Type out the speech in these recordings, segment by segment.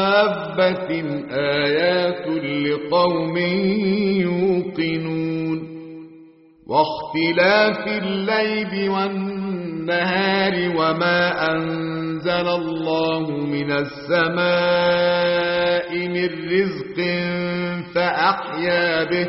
دابة آيات لقوم يوقنون واختلاف الليل والنهار وما أنزل الله من السماء من رزق فأحيا به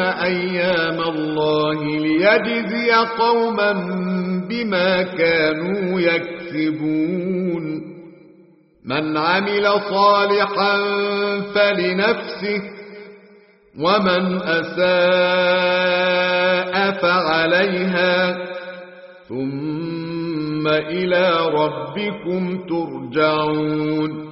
أيام الله ليجزي قوما بما كانوا يكسبون. من عمل صالحا فلنفسه ومن أساء فعليها. ثم إلى ربكم ترجعون.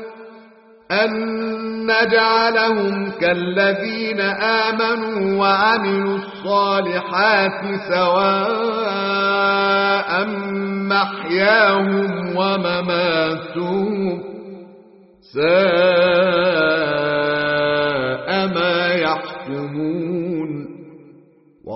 أن نجعلهم كالذين آمنوا وعملوا الصالحات سواء محياهم ومماتهم ساء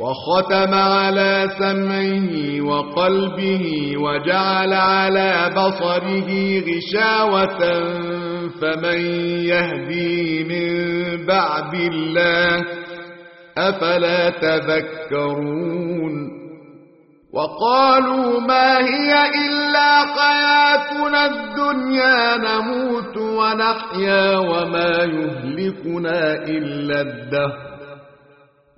وختم على سمعه وقلبه وجعل على بصره غشاوة فمن يهدي من بعد الله أفلا تذكرون وقالوا ما هي إلا حياتنا الدنيا نموت ونحيا وما يهلكنا إلا الدهر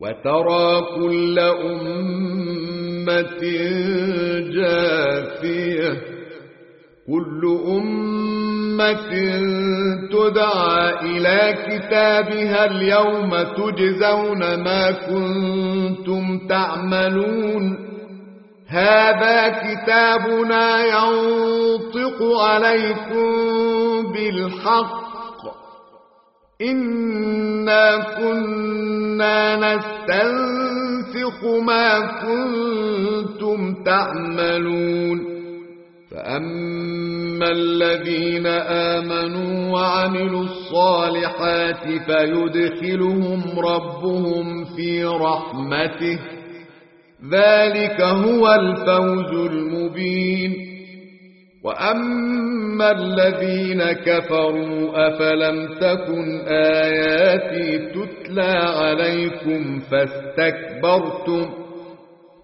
وترى كل أمة جاثية كل أمة تدعى إلى كتابها اليوم تجزون ما كنتم تعملون. هذا كتابنا ينطق عليكم بالحق. إنا كنا نستنسخ ما كنتم تعملون فأما الذين آمنوا وعملوا الصالحات فيدخلهم ربهم في رحمته ذلك هو الفوز المبين وأما الذين كفروا أفلم تكن آياتي تتلى عليكم فاستكبرتم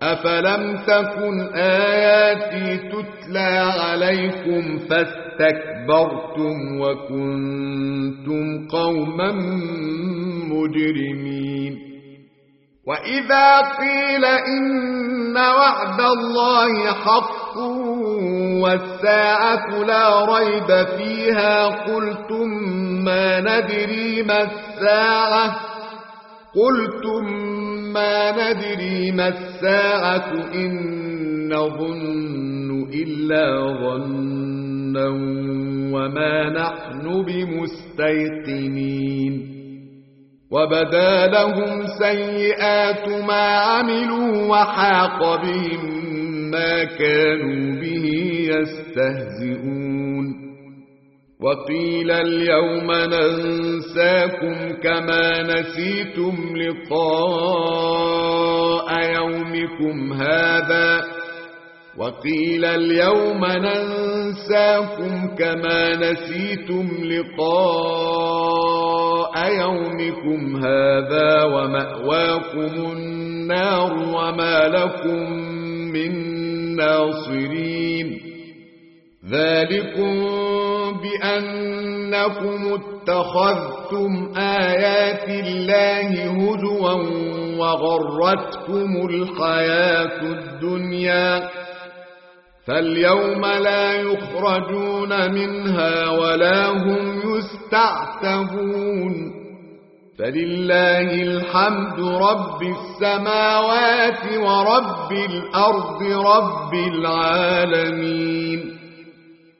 أفلم تكن آياتي تتلى عليكم فاستكبرتم وكنتم قوما مجرمين وإذا قيل إن وعد الله حق والساعة لا ريب فيها قلتم ما ندري ما الساعة قلتم ما ندري ما الساعة إن نظن إلا ظنا وما نحن بمستيقنين وبدا لهم سيئات ما عملوا وحاق بهم ما كانوا به يستهزئون. وقيل اليوم ننساكم كما نسيتم لقاء يومكم هذا. وقيل اليوم ننساكم كما نسيتم لقاء يومكم هذا. ومأواكم النار وما لكم من ناصرين. ذلكم بأنكم اتخذتم آيات الله هزوا وغرتكم الحياة الدنيا فاليوم لا يخرجون منها ولا هم يستعتبون فلله الحمد رب السماوات ورب الأرض رب العالمين